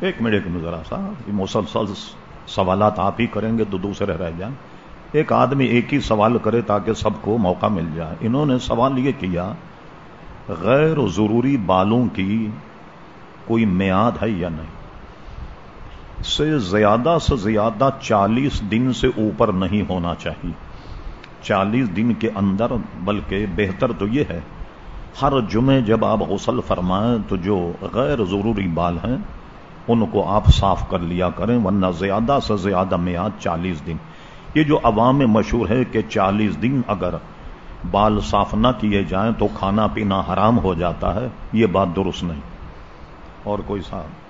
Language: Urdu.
ایک منٹ میں ذرا سا مسلسل سوالات آپ ہی کریں گے تو دوسرے رہ جائیں۔ ایک آدمی ایک ہی سوال کرے تاکہ سب کو موقع مل جائے۔ انہوں نے سوال یہ کیا، غیر ضروری بالوں کی کوئی میاد ہے یا نہیں؟ سے زیادہ سے زیادہ چالیس دن سے اوپر نہیں ہونا چاہیے۔ چالیس دن کے اندر بلکہ بہتر تو یہ ہے، ہر جمعے جب آپ غسل فرمائیں تو جو غیر ضروری بال ہیں ان کو آپ صاف کر لیا کریں، ورنہ زیادہ سے زیادہ میعاد چالیس دن۔ یہ جو عوام میں مشہور ہے کہ چالیس دن اگر بال صاف نہ کیے جائیں تو کھانا پینا حرام ہو جاتا ہے، یہ بات درست نہیں۔ اور کوئی صاحب؟